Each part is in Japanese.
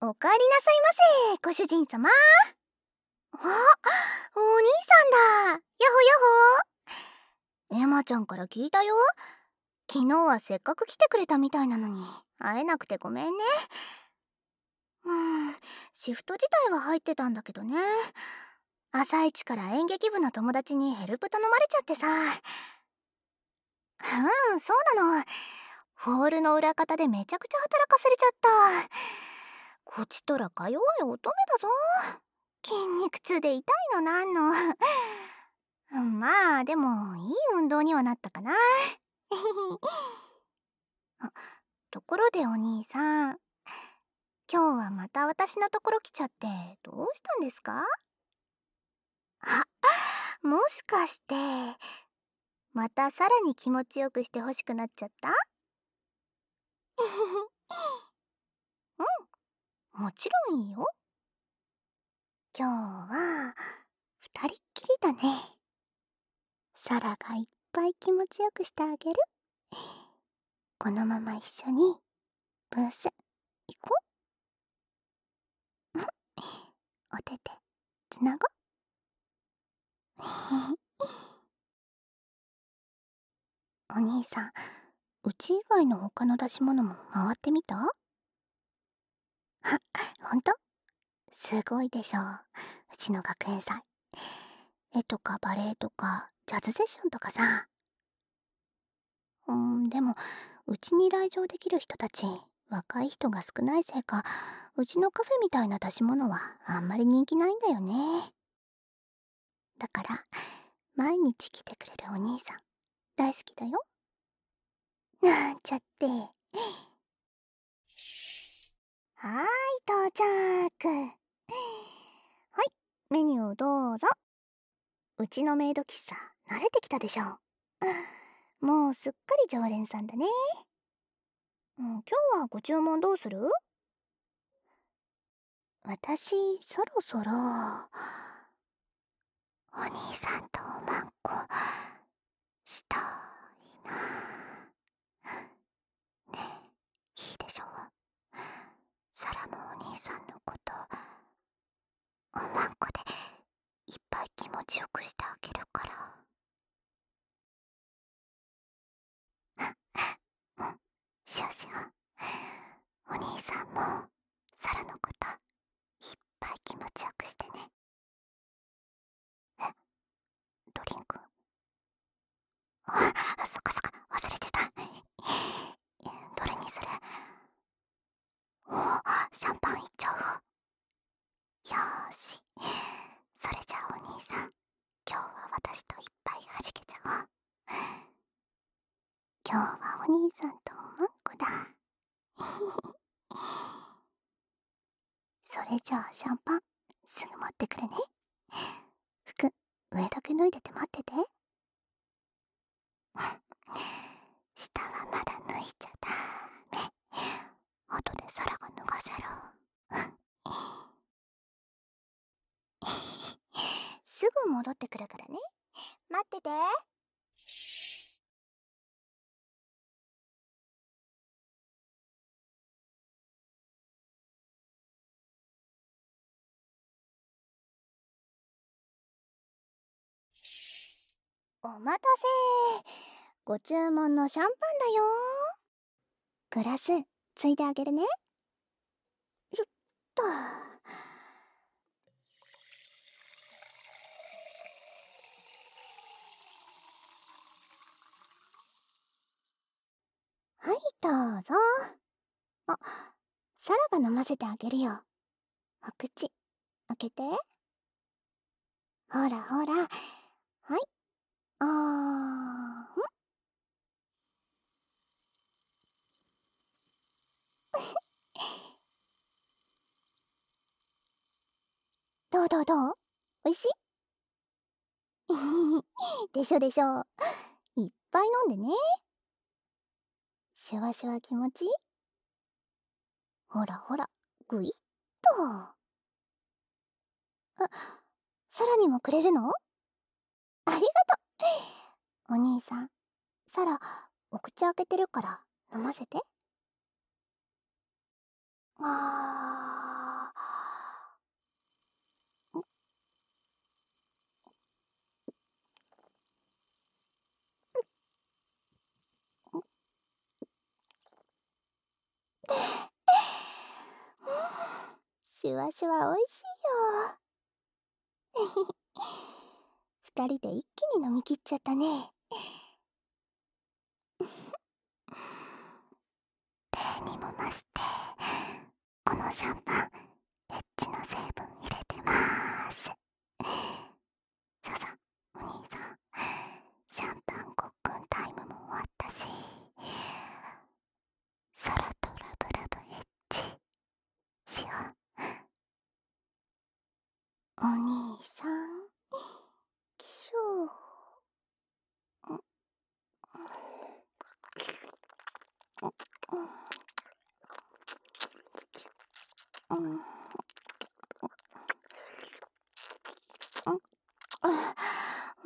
おかえりなさいませご主人様。あお兄さんだ。やほやほ。エマちゃんから聞いたよ。昨日はせっかく来てくれたみたいなのに会えなくてごめんね。うんシフト自体は入ってたんだけどね。朝一から演劇部の友達にヘルプ頼まれちゃってさ。うんそうなの。ホールの裏方でめちゃくちゃ働かされちゃった。こちとらか弱い乙女だぞ。筋肉痛で痛いのなんの。まあでもいい運動にはなったかな。あところでお兄さん。今日はまた私のところ来ちゃってどうしたんですか？あもしかしてまたさらに気持ちよくしてほしくなっちゃった？もちろんいいよ。今日は二人っきりだね。サラがいっぱい気持ちよくしてあげる。このまま一緒にブース行こう。お手手つなご お兄さんうち以外の他の出し物も回ってみた？ほんと？すごいでしょう。うちの学園祭。絵とかバレエとかジャズセッションとかさ。うんでもうちに来場できる人たち若い人が少ないせいかうちのカフェみたいな出し物はあんまり人気ないんだよね。だから毎日来てくれるお兄さん大好きだよ。なんちゃって。はーい到着。はいメニューどうぞ。うちのメイド喫茶慣れてきたでしょ もうすっかり常連さんだね、うん、今日はご注文どうする？私そろそろお兄さんとおまんこしたいなねえいいでしょサラもお兄さんのこと。おまんこでいっぱい気持ちよくしてあげるから。うん。少々。お兄さんもサラのこといっぱい気持ちよくしてね。えドリンク。あそっかそっか忘れてたどれにするおシャンパンいっちゃう？よーし。それじゃあお兄さん今日は私といっぱいはじけちゃおう。今日はお兄さんとおまんこだ。それじゃあシャンパンすぐ持ってくるね。服上だけ脱いでて待ってて下はまだ脱いじゃダメ後でサラが脱がせるすぐ戻ってくるからね。待ってて。お待たせ。ご注文のシャンパンだよ。グラスついであげるね。よっとはいどうぞ。あサラが飲ませてあげるよ。お口開けて。ほらほら。はい。あーん。どうどうどう？おいしい？でしょでしょ。いっぱい飲んでね。シュワシュワ気持ち？いいほらほらぐいっと。あさらにもくれるの？ありがとう。お兄さんサラお口開けてるから飲ませて。あー。シュワシュワ美味しいよ。二人で一気に飲みきっちゃったね。例にも増してこのシャンパン。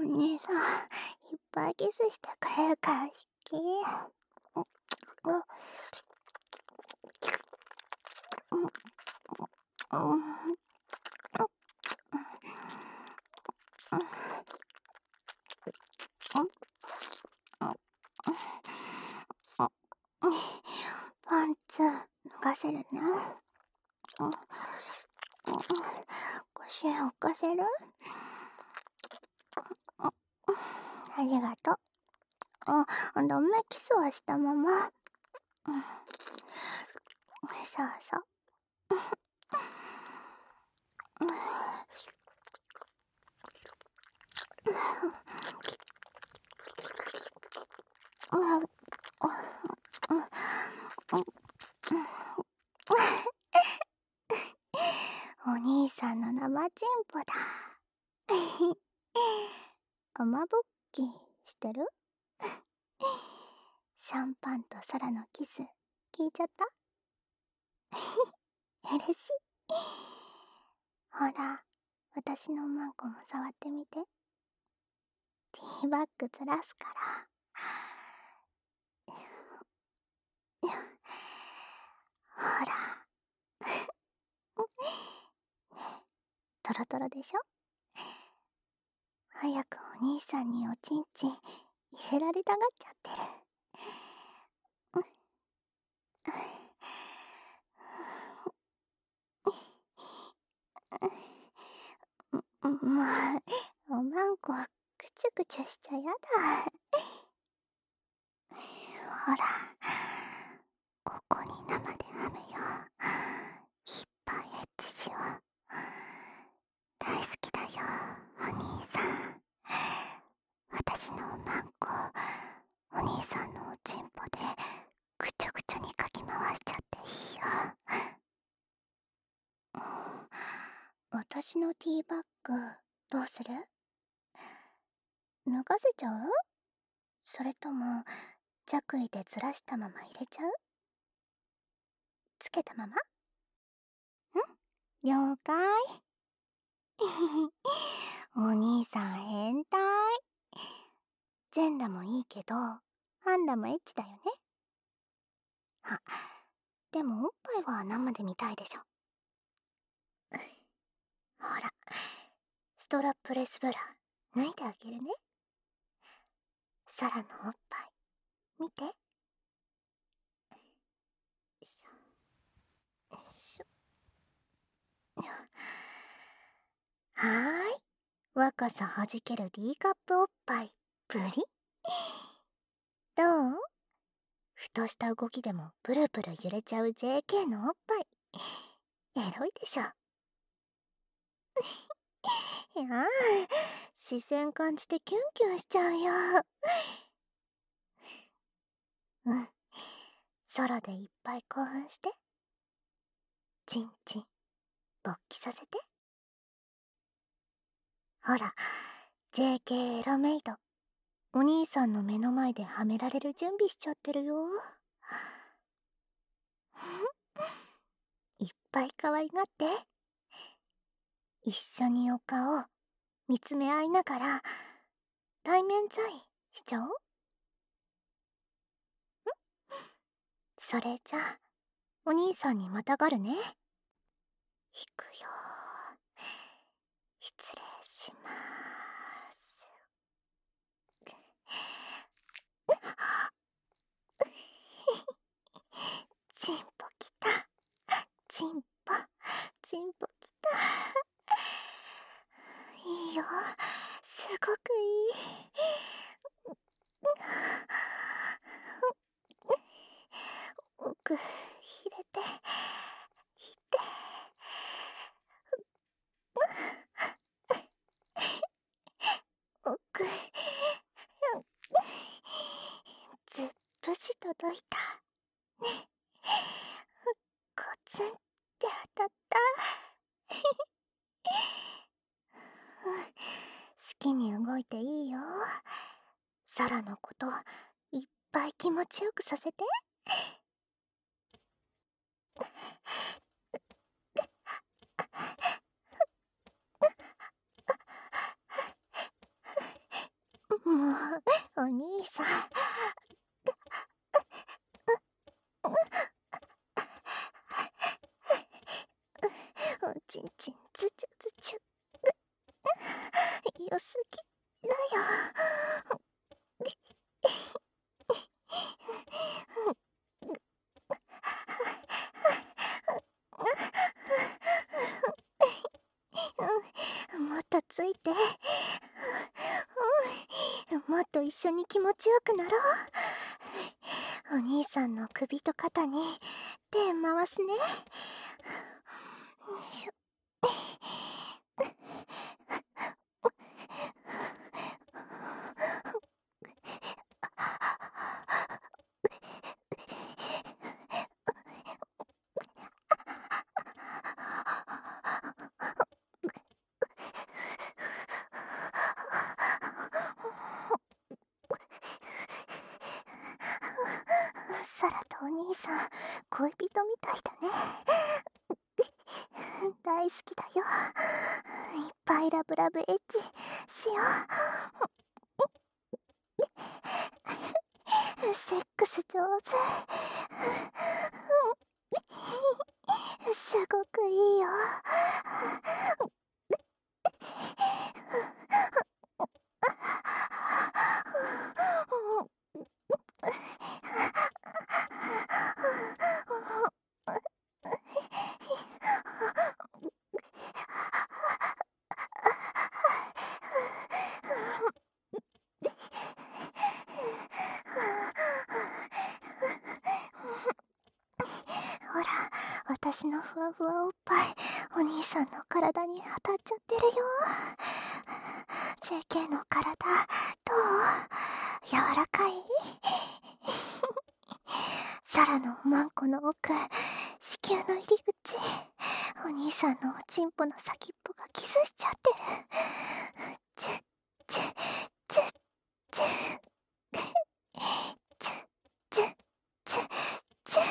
お兄さんいっぱいキスしてくれるから好きパンツ脱がせるね。腰を置かせる？ありがとう。あ、ダメキスはしたまま。うん。そうそう。お兄さん。の生チンポだ。雨ぼっきしてる？シャンパンと空のキス聞いちゃった？嬉しい。ほら私のマンコも触ってみて。ティーバッグずらすから。ほら。トロトロでしょ？早くお兄さんにおちんちん入れられたがっちゃってる。もう、おまんこ、くちゅくちゅしちゃやだ。ほら、ここに生で編むよ。いっぱいエッチしよう。大好きだよ、お兄さん。私のおまんこ、お兄さんのおちんぽで、ぐちょぐちょにかき回しちゃっていいよ。私のティーバッグ、どうする？脱がせちゃう？それとも、着衣でずらしたまま入れちゃう？つけたまま？ん？了解。お兄さん変態。全裸もいいけど、半裸もエッチだよね。あ、でもおっぱいは生で見たいでしょ。ほら、ストラップレスブラ脱いであげるね。サラのおっぱい、見て。しょ。しょ。はーい。若さはじける D カップおっぱい、プリどう？ふとした動きでもプルプル揺れちゃう JK のおっぱい。エロいでしょ。いやあ、視線感じてキュンキュンしちゃうよ。うん。空でいっぱい興奮して。チンチン、勃起させて。ほら、JK エロメイド。お兄さんの目の前ではめられる準備しちゃってるよ。いっぱい可愛がって。一緒にお顔、見つめ合いながら、対面在しちゃおう？それじゃあ、お兄さんにまたがるね。いくよ。失礼しまーす。チンポきた。チンポ、チンすごくいい。緒に気持ちよくなろう。お兄さんの首と肩に手回すね。し ょサラとお兄さん恋人みたいだね大好きだよいっぱいラブラブエッチしよう。セックス上手。すごくいいよほら私のふわふわおっぱい。お兄さんの体に当たっちゃってるよ。JK の体どう？柔らかい？サラのマンコの奥子宮の入り口。お兄さんのおちんぽの先っぽがキスしちゃってる。チュッチュッチュッチュッ。チュッチュッチュッチュッ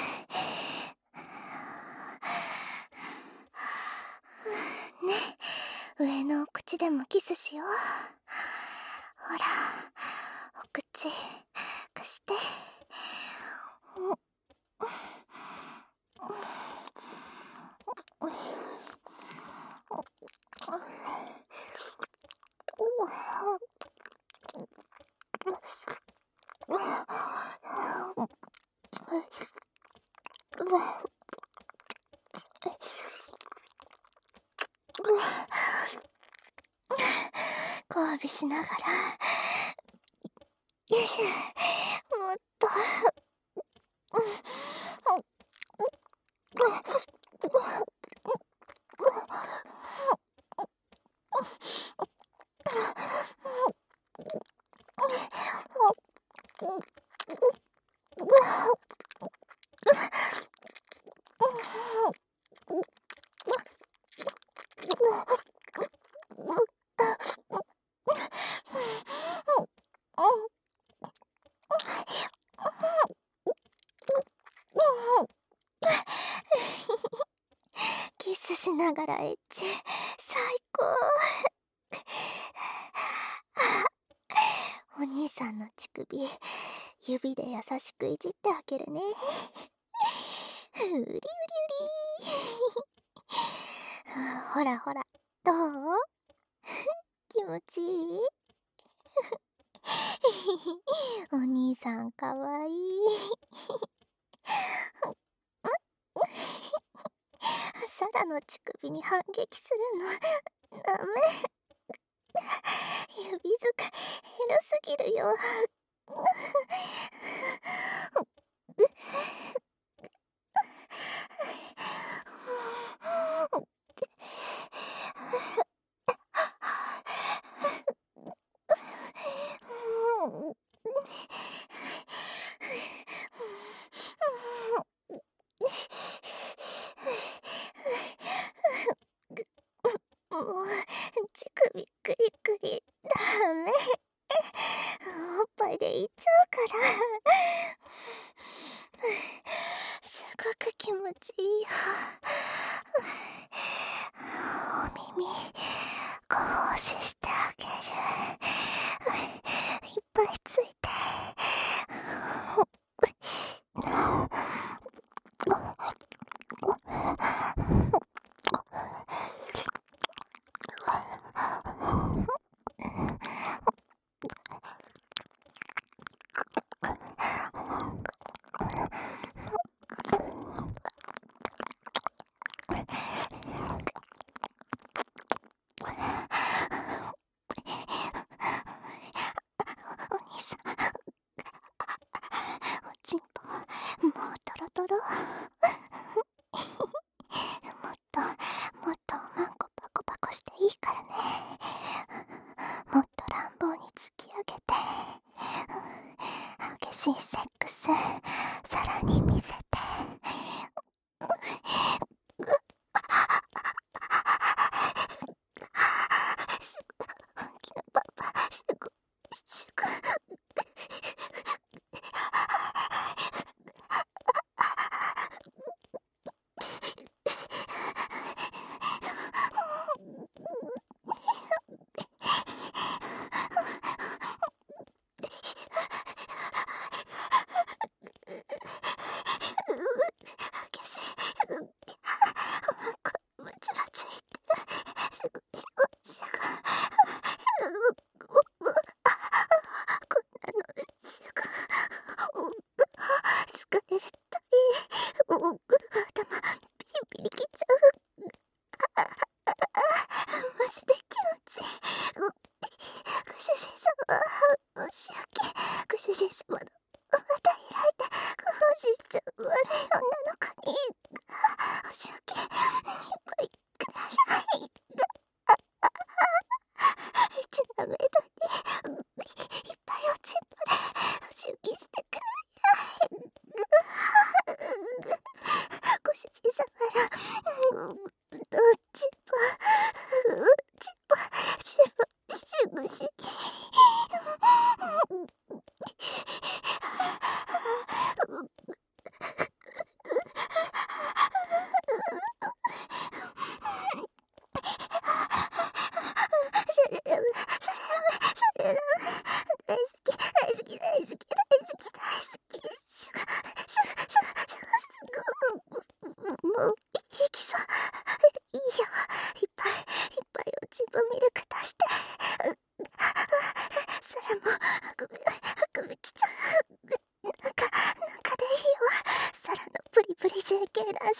ね上のお口でもキスしよう。ほらお口貸して。交尾しながらよいしょもっとキスしながらエッチ最高。お兄さんの乳首指で優しくいじってあげるね。うりうりうり。ほらほらどう？気持ちいい？お兄さんかわいい。サラの乳首に反撃するの。ダメ。指塚エロすぎるよ。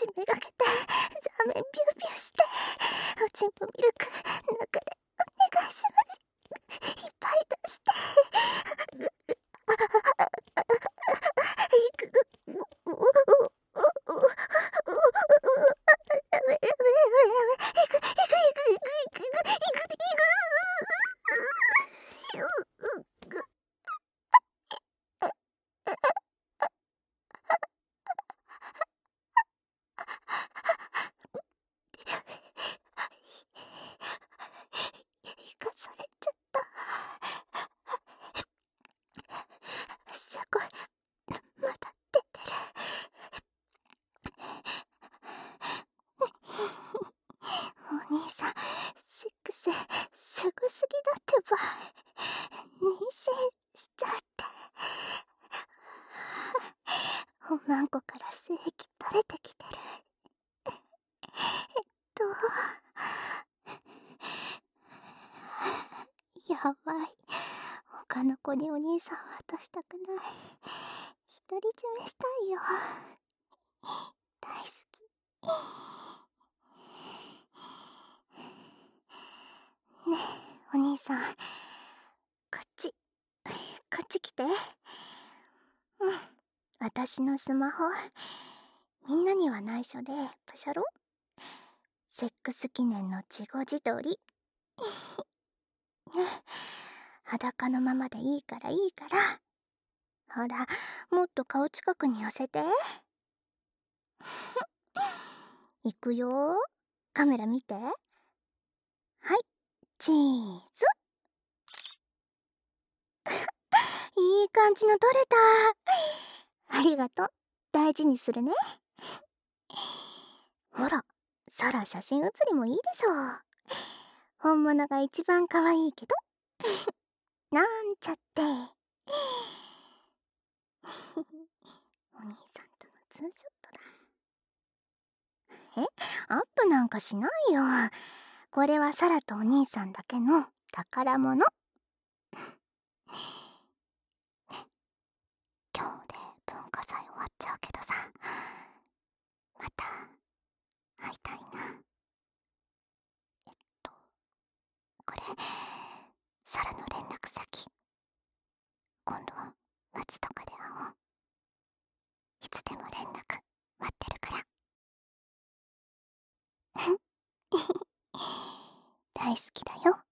신비가 妊娠しちゃって。おまんこから精液垂れてきてる。えっと、やばい。他の子にお兄さんは出したくない。スマホ。みんなには内緒でパシャロ？セックス記念の自業自撮り。裸のままでいいからいいから。ほらもっと顔近くに寄せて。いくよ。カメラ見て。はい。チーズ。いい感じの撮れた。ありがとう。大事にするね。ほらサラ写真写りもいいでしょ本物が一番可愛いけど。なんちゃって。お兄さんとのツーショットだ。え？アップなんかしないよ。これはサラとお兄さんだけの宝物。ちゃうけどさ。また会いたいな。えっとこれサラの連絡先。今度街とかで会おう。いつでも連絡待ってるから。大好きだよ。